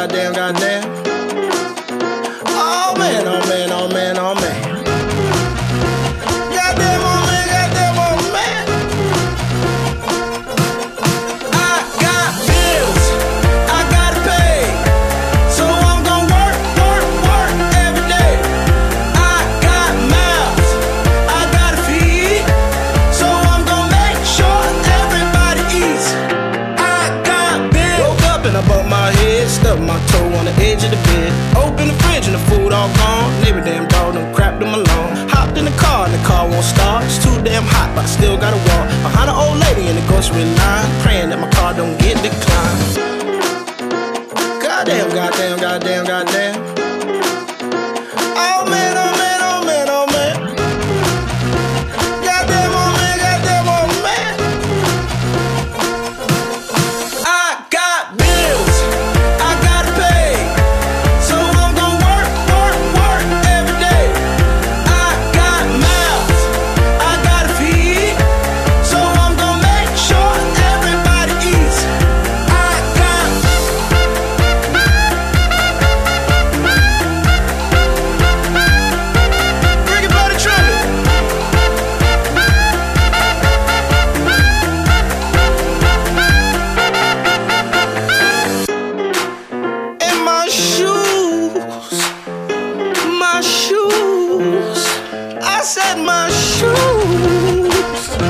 Goddamn, goddamn, Bumped my head, stubbed my toe on the edge of the bed. Open the fridge and the food all gone. Neighbor damn dog done crapped them alone. Hopped in the car and the car won't start. It's too damn hot, but I still gotta walk behind an old lady in the grocery line, praying that my car don't get declined. I set my shoes.